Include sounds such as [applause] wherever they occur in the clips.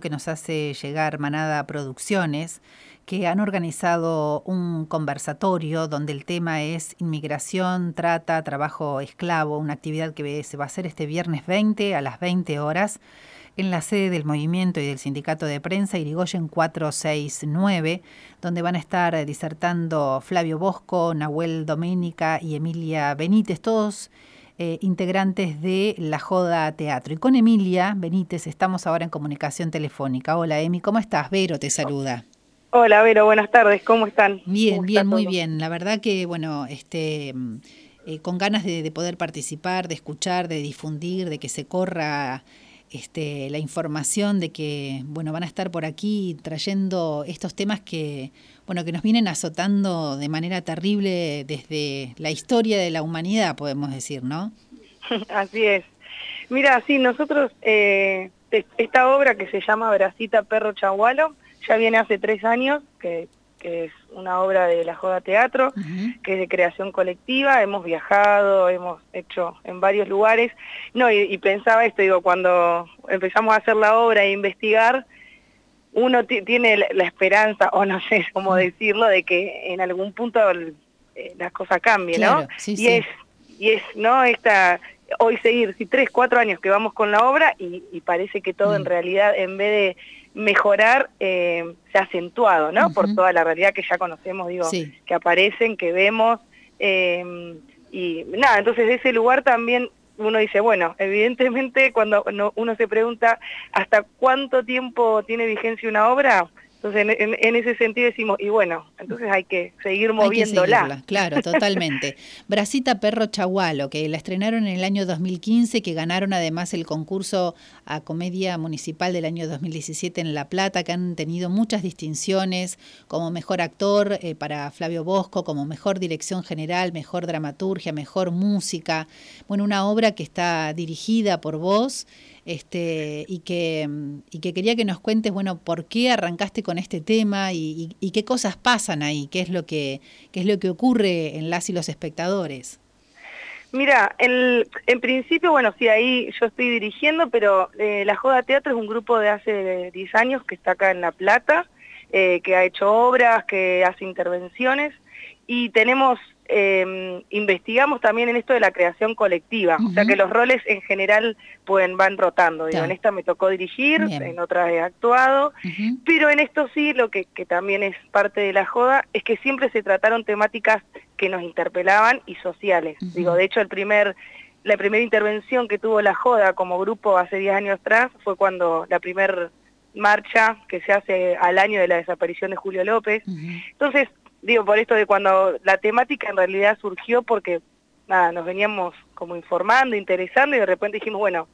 que nos hace llegar Manada Producciones, que han organizado un conversatorio donde el tema es inmigración, trata, trabajo esclavo, una actividad que se va a hacer este viernes 20 a las 20 horas en la sede del movimiento y del sindicato de prensa Irigoyen 469, donde van a estar disertando Flavio Bosco, Nahuel Doménica y Emilia Benítez, todos eh, integrantes de La Joda Teatro. Y con Emilia Benítez estamos ahora en comunicación telefónica. Hola Emi, ¿cómo estás? Vero te saluda. Hola Vero, buenas tardes, ¿cómo están? Bien, bien, muy bien. La verdad que, bueno, este... Eh, con ganas de, poder participar, de escuchar, de difundir, de que se corra este, la información de que bueno van a estar por aquí trayendo estos temas que bueno que nos vienen azotando de manera terrible desde la historia de la humanidad podemos decir no [laughs] así es. Mira sí nosotros eh, esta obra que se llama Bracita Perro Chagualo ya viene hace tres años que que es una obra de la Joda Teatro, que es de creación colectiva, hemos viajado, hemos hecho en varios lugares, no, y, pensaba esto, digo, cuando empezamos a hacer la obra e investigar, uno tiene la, esperanza, o no sé cómo decirlo, de que en algún punto eh, las cosas cambien, ¿no? y es, y es, ¿no? Esta, hoy seguir, si tres, cuatro años que vamos con la obra y, parece que todo en mm. realidad, en vez de mejorar, eh, se ha acentuado, ¿no? Por toda la realidad que ya conocemos, digo, que aparecen, que vemos. Eh, y nada, entonces de ese lugar también uno dice, bueno, evidentemente cuando uno se pregunta hasta cuánto tiempo tiene vigencia una obra, entonces, en, ese sentido decimos, y bueno, entonces hay que seguir moviéndola. claro, [laughs] totalmente. Bracita Perro Chagualo, que la estrenaron en el año 2015, que ganaron además el concurso a Comedia Municipal del año 2017 en La Plata, que han tenido muchas distinciones como mejor actor eh, para Flavio Bosco, como mejor dirección general, mejor dramaturgia, mejor música. Bueno, una obra que está dirigida por vos este, y, que, y que quería que nos cuentes, bueno, por qué arrancaste con este tema y, qué cosas pasan ahí, qué es lo que, qué es lo que ocurre en las y los espectadores. Mira, el, en principio, bueno, sí, ahí yo estoy dirigiendo, pero eh, La Joda Teatro es un grupo de hace 10 años que está acá en La Plata, eh, que ha hecho obras, que hace intervenciones, y tenemos eh, investigamos también en esto de la creación colectiva, o sea que los roles en general pueden, van rotando. Digo, en esta me tocó dirigir, en otras he actuado, pero en esto sí, lo que, también es parte de la joda, es que siempre se trataron temáticas que nos interpelaban y sociales. Digo, de hecho el primer la primera intervención que tuvo la joda como grupo hace 10 años atrás fue cuando la primera marcha que se hace al año de la desaparición de Julio López. Entonces, digo, por esto de cuando la temática en realidad surgió porque, nada, nos veníamos como informando, interesando y de repente dijimos, bueno,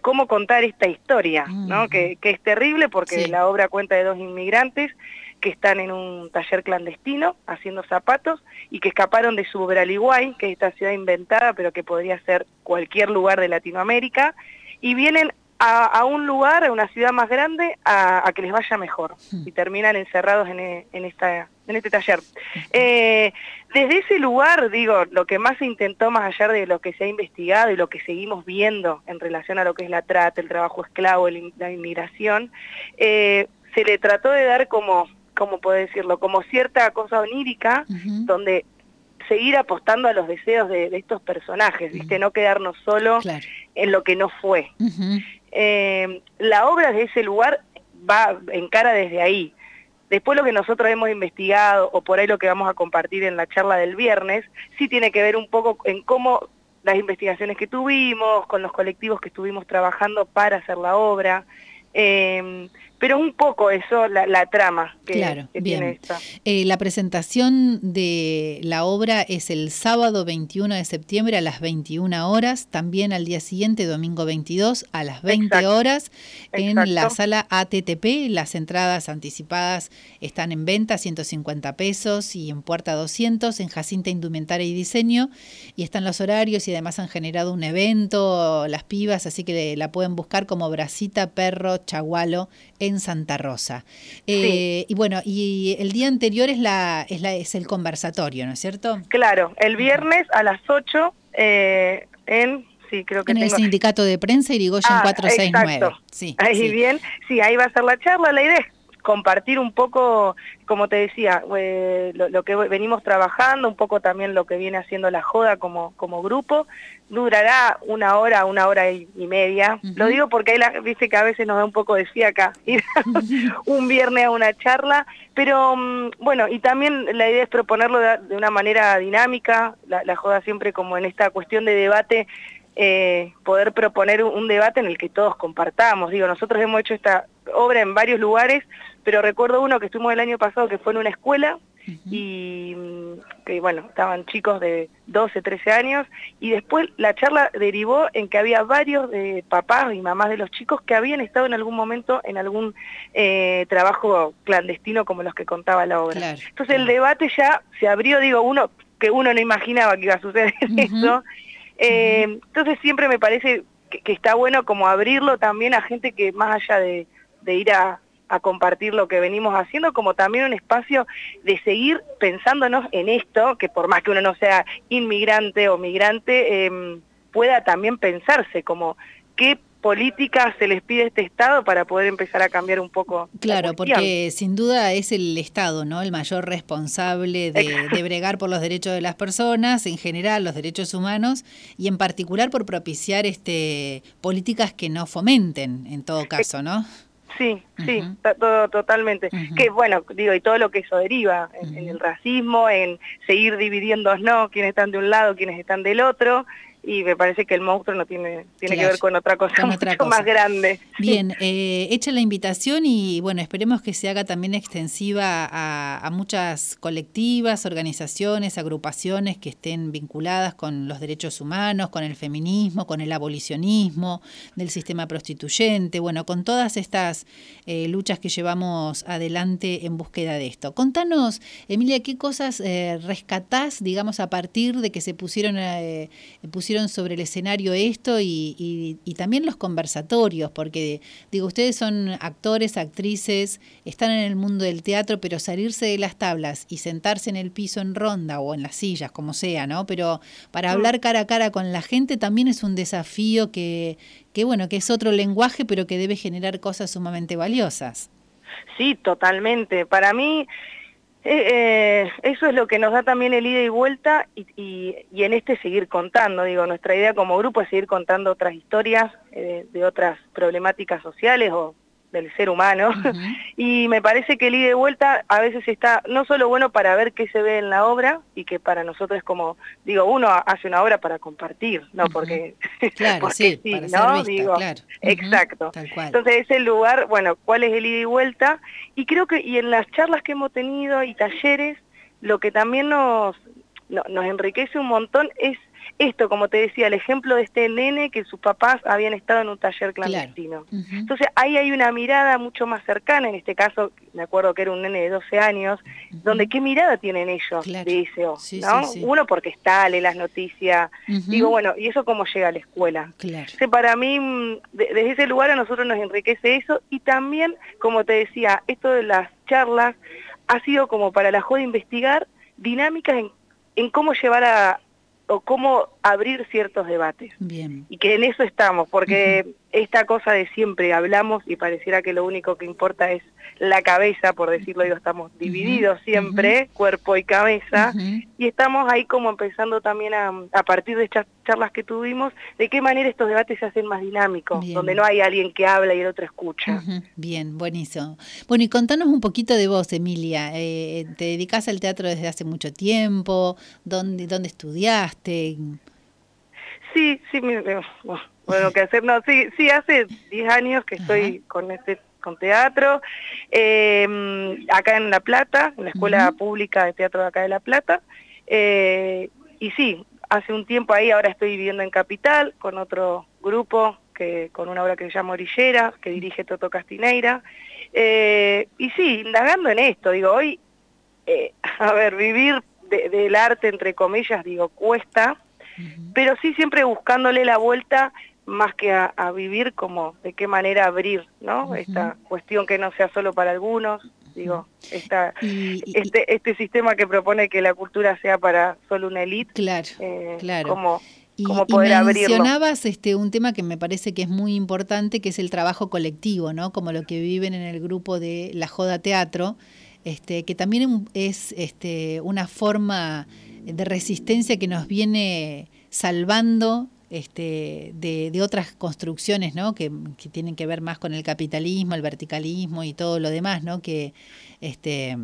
¿cómo contar esta historia? ¿no? Que, es terrible porque la obra cuenta de dos inmigrantes que están en un taller clandestino haciendo zapatos y que escaparon de Subraliguay, que es esta ciudad inventada pero que podría ser cualquier lugar de Latinoamérica, y vienen a, un lugar, a una ciudad más grande, a, que les vaya mejor. Y terminan encerrados en, en esta en este taller. Eh, desde ese lugar, digo, lo que más se intentó, más allá de lo que se ha investigado y lo que seguimos viendo en relación a lo que es la trata, el trabajo esclavo, la inmigración, eh, se le trató de dar como, como puedo decirlo, como cierta cosa onírica, donde seguir apostando a los deseos de, estos personajes, ¿viste? No quedarnos solo en lo que no fue. Eh, la obra de ese lugar va en cara desde ahí. Después lo que nosotros hemos investigado, o por ahí lo que vamos a compartir en la charla del viernes, sí tiene que ver un poco en cómo las investigaciones que tuvimos, con los colectivos que estuvimos trabajando para hacer la obra, eh, pero un poco eso, la, trama que, claro, tiene esta. Eh, la presentación de la obra es el sábado 21 de septiembre a las 21 horas, también al día siguiente, domingo 22, a las 20 horas, en la sala ATTP. Las entradas anticipadas están en venta, 150 pesos, y en puerta 200, en Jacinta Indumentaria y Diseño, y están los horarios y además han generado un evento, las pibas, así que la pueden buscar como Bracita Perro Chagualo en Santa Rosa. Eh, y bueno, y el día anterior es, la, es, la, es el conversatorio, ¿no es cierto? Claro, el viernes a las 8 eh, en sí, creo que En el sindicato de prensa Irigoyen ah, 469. Sí, ahí bien, sí, ahí va a ser la charla, la idea es compartir un poco, como te decía, eh, lo, que venimos trabajando, un poco también lo que viene haciendo la joda como, como grupo. Durará una hora, una hora y, media. Lo digo porque ahí la, dice que a veces nos da un poco de fiaca [laughs] ir un viernes a una charla, pero mm, bueno, y también la idea es proponerlo de, una manera dinámica, la, la joda siempre como en esta cuestión de debate eh, poder proponer un, debate en el que todos compartamos. Digo, nosotros hemos hecho esta obra en varios lugares, pero recuerdo uno que estuvimos el año pasado que fue en una escuela y mm, que bueno, estaban chicos de 12, 13 años y después la charla derivó en que había varios de papás y mamás de los chicos que habían estado en algún momento en algún eh, trabajo clandestino como los que contaba la obra. Entonces el debate ya se abrió, digo, uno que uno no imaginaba que iba a suceder eso eh, entonces siempre me parece que, está bueno como abrirlo también a gente que más allá de, ir a, compartir lo que venimos haciendo, como también un espacio de seguir pensándonos en esto, que por más que uno no sea inmigrante o migrante, em, pueda también pensarse como qué políticas se les pide este Estado para poder empezar a cambiar un poco. Claro, porque sin duda es el Estado, ¿no? El mayor responsable de, de, bregar por los derechos de las personas, en general los derechos humanos, y en particular por propiciar este políticas que no fomenten, en todo caso, ¿no? Sí, sí, todo, totalmente. Que bueno, digo, y todo lo que eso deriva, en, en el racismo, en seguir dividiéndonos, ¿no? Quienes están de un lado, quienes están del otro, y me parece que el monstruo no tiene tiene que ver con otra cosa [laughs] mucho más grande. Bien, eh, hecha la invitación y bueno, esperemos que se haga también extensiva a, muchas colectivas, organizaciones, agrupaciones que estén vinculadas con los derechos humanos, con el feminismo, con el abolicionismo del sistema prostituyente, bueno, con todas estas eh, luchas que llevamos adelante en búsqueda de esto. Contanos, Emilia, ¿qué cosas eh, rescatás, digamos, a partir de que se pusieron, eh, pusieron sobre el escenario esto y, también los conversatorios, porque digo, ustedes son actores, actrices, están en el mundo del teatro, pero salirse de las tablas y sentarse en el piso en ronda o en las sillas, como sea, ¿no? Pero para mm. hablar cara a cara con la gente también es un desafío que, que bueno, que es otro lenguaje, pero que debe generar cosas sumamente valiosas. Sí, totalmente. Para mí eh, eh, eso es lo que nos da también el ida y vuelta y, en este seguir contando, digo, nuestra idea como grupo es seguir contando otras historias eh, de otras problemáticas sociales o del ser humano [laughs] y me parece que el ida y vuelta a veces está no solo bueno para ver qué se ve en la obra y que para nosotros es como, digo, uno hace una obra para compartir, no porque, claro, sí, ¿no? digo, exacto. Entonces ese lugar, bueno, ¿cuál es el ida y vuelta? Y creo que, y en las charlas que hemos tenido y talleres, lo que también nos, nos enriquece un montón es esto, como te decía, el ejemplo de este nene que sus papás habían estado en un taller clandestino. Entonces ahí hay una mirada mucho más cercana, en este caso me acuerdo que era un nene de 12 años, donde qué mirada tienen ellos de ese ¿no? Uno porque está, lee las noticias, digo, bueno, ¿y eso cómo llega a la escuela? Claro. para mí, mm, desde ese lugar a nosotros nos enriquece eso y también, como te decía, esto de las charlas ha sido como para la joda investigar dinámicas en, en cómo llevar a, o cómo abrir ciertos debates. Bien. Y que en eso estamos, porque esta cosa de siempre hablamos y pareciera que lo único que importa es la cabeza, por decirlo, digo, estamos divididos siempre, cuerpo y cabeza, y estamos ahí como empezando también a, a partir de estas charlas que tuvimos, de qué manera estos debates se hacen más dinámicos, donde no hay alguien que habla y el otro escucha. Bien, buenísimo. Bueno, y contanos un poquito de vos, Emilia. Eh, ¿Te dedicas al teatro desde hace mucho tiempo? ¿Dónde, dónde estudiaste? Sí, sí, bueno, que hacer, no, sí, sí, hace 10 años que estoy con este con teatro, eh, acá en La Plata, en la Escuela Pública de Teatro de acá de La Plata, eh, y sí, hace un tiempo ahí, ahora estoy viviendo en Capital, con otro grupo, que con una obra que se llama Orillera, que dirige Toto Castineira, eh, y sí, indagando en esto, digo, hoy, [laughs] a ver, vivir del arte, entre comillas, digo, cuesta, pero sí siempre buscándole la vuelta más que a, vivir como de qué manera abrir, ¿no? Esta cuestión que no sea solo para algunos, digo, esta, este, este sistema que propone que la cultura sea para solo una élite, claro, eh, claro. como y, mencionabas este un tema que me parece que es muy importante, que es el trabajo colectivo, ¿no? Como lo que viven en el grupo de La Joda Teatro, este, que también es este, una forma de resistencia que nos viene salvando este, de, otras construcciones ¿no? que, tienen que ver más con el capitalismo, el verticalismo y todo lo demás, ¿no? que, este,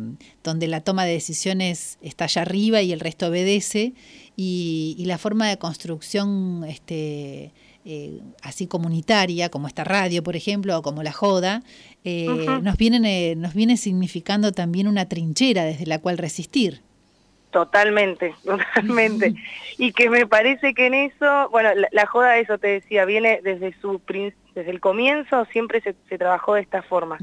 donde la toma de decisiones está allá arriba y el resto obedece, y, la forma de construcción este, eh, así comunitaria, como esta radio, por ejemplo, o como la Joda, eh, nos, vienen, eh, nos viene significando también una trinchera desde la cual resistir. Totalmente, [laughs] totalmente. y que me parece que en eso, bueno, la, joda eso te decía, viene desde su desde el comienzo, siempre se, trabajó de esta forma.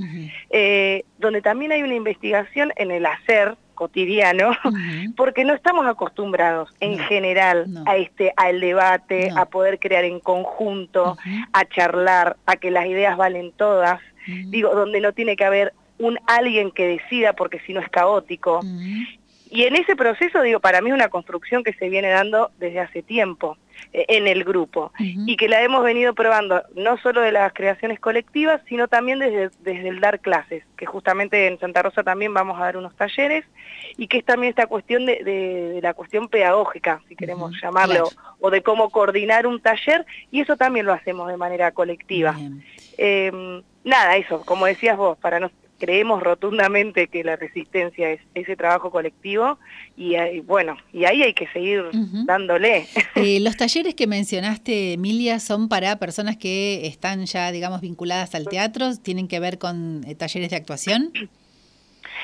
Eh, donde también hay una investigación en el hacer cotidiano, [laughs] porque no estamos acostumbrados en general a este, al debate, a poder crear en conjunto, a charlar, a que las ideas valen todas, digo, donde no tiene que haber un alguien que decida porque si no es caótico. Y en ese proceso, digo, para mí es una construcción que se viene dando desde hace tiempo eh, en el grupo. Y que la hemos venido probando no solo de las creaciones colectivas, sino también desde, desde el dar clases, que justamente en Santa Rosa también vamos a dar unos talleres y que es también esta cuestión de, la cuestión pedagógica, si queremos llamarlo, o de cómo coordinar un taller y eso también lo hacemos de manera colectiva. Eh, nada, eso, como decías vos, para no creemos rotundamente que la resistencia es ese trabajo colectivo y, bueno, y ahí hay que seguir dándole. Eh, los talleres que mencionaste, Emilia, son para personas que están ya, digamos, vinculadas al teatro, tienen que ver con eh, talleres de actuación.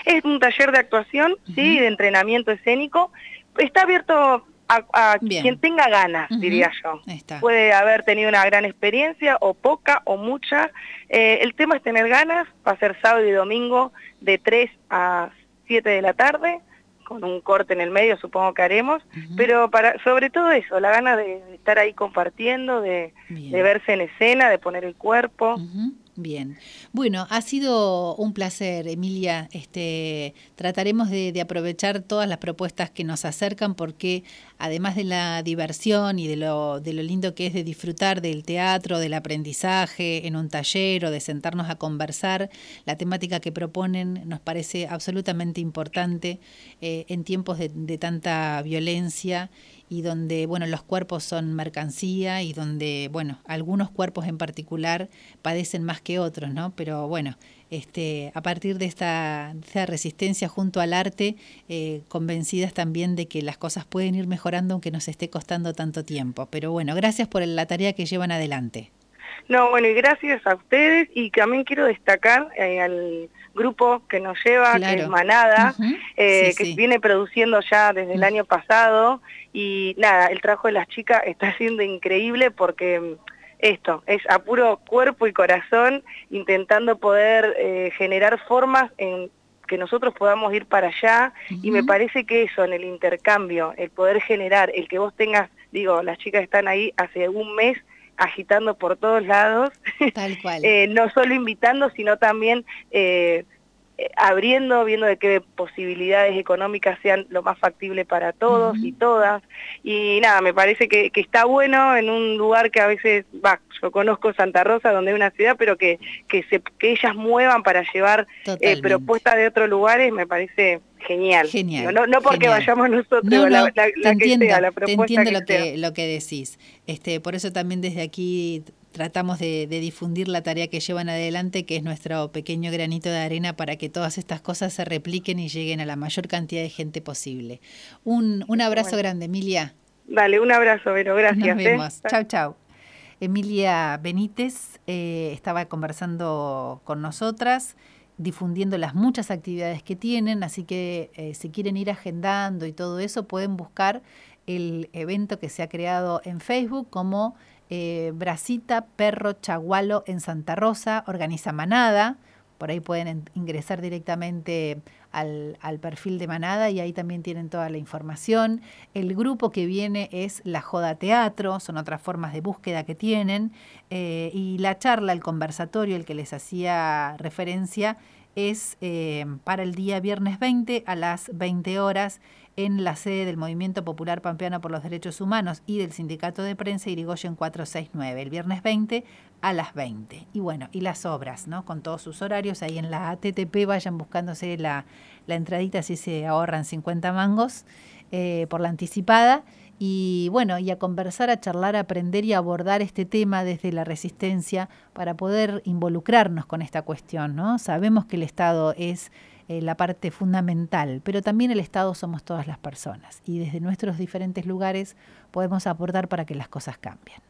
Es un taller de actuación, sí, de entrenamiento escénico. Está abierto a, quien tenga ganas, diría yo. Puede haber tenido una gran experiencia o poca o mucha. Eh, el tema es tener ganas, va a ser sábado y domingo de 3 a 7 de la tarde, con un corte en el medio supongo que haremos, pero para sobre todo eso, la gana de, estar ahí compartiendo, de, verse en escena, de poner el cuerpo. Bien. Bueno, ha sido un placer, Emilia. Este, trataremos de, aprovechar todas las propuestas que nos acercan porque además de la diversión y de lo, de lo lindo que es de disfrutar del teatro, del aprendizaje en un taller o de sentarnos a conversar, la temática que proponen nos parece absolutamente importante eh, en tiempos de, de tanta violencia y donde, bueno, los cuerpos son mercancía y donde, bueno, algunos cuerpos en particular padecen más que otros, ¿no? Pero bueno, este, a partir de esta, resistencia junto al arte, eh, convencidas también de que las cosas pueden ir mejorando aunque nos esté costando tanto tiempo. Pero bueno, gracias por la tarea que llevan adelante. No, bueno, y gracias a ustedes y también quiero destacar eh, al grupo que nos lleva, que es Manada, eh, que viene produciendo ya desde el año pasado. Y nada, el trabajo de las chicas [laughs] está siendo increíble porque mm, esto, es a puro cuerpo y corazón intentando poder eh, generar formas en que nosotros podamos ir para allá. Y me parece que eso en el intercambio, el poder generar, el que vos tengas, digo, las chicas están ahí hace un mes agitando por todos lados, Tal [laughs] cual. Eh, no solo invitando, sino también eh, eh, abriendo, viendo de qué posibilidades económicas sean lo más factible para todos y todas. Y nada, me parece que, está bueno en un lugar que a veces, va, yo conozco Santa Rosa, donde hay una ciudad, pero que, que, se, que ellas muevan para llevar eh, propuestas de otros lugares, me parece genial. Genial. No, no porque vayamos nosotros, la, la, entiendo, la propuesta te entiendo lo, que, lo que decís. Este, por eso también desde aquí tratamos de, difundir la tarea que llevan adelante, que es nuestro pequeño granito de arena para que todas estas cosas se repliquen y lleguen a la mayor cantidad de gente posible. Un, un abrazo grande, Emilia. Dale, un abrazo, Vero, gracias. Nos ¿eh? vemos. Chau, chau. Emilia Benítez eh, estaba conversando con nosotras difundiendo las muchas actividades que tienen, así que eh, si quieren ir agendando y todo eso, pueden buscar el evento que se ha creado en Facebook como eh, Brasita Perro Chagualo en Santa Rosa, organiza Manada, por ahí pueden ingresar directamente al, perfil de Manada y ahí también tienen toda la información. El grupo que viene es La Joda Teatro, son otras formas de búsqueda que tienen. Eh, y la charla, el conversatorio, el que les hacía referencia, es eh, para el día viernes 20 a las 20 horas en la sede del Movimiento Popular Pampeano por los Derechos Humanos y del Sindicato de Prensa Irigoyen 469, el viernes 20 a las 20. Y bueno, y las obras, ¿no? Con todos sus horarios, ahí en la ATTP vayan buscándose la, la entradita si se ahorran 50 mangos eh, por la anticipada y bueno, y a conversar, a charlar, a aprender y a abordar este tema desde la resistencia para poder involucrarnos con esta cuestión, ¿no? Sabemos que el Estado es eh, la parte fundamental, pero también el Estado somos todas las personas y desde nuestros diferentes lugares podemos aportar para que las cosas cambien.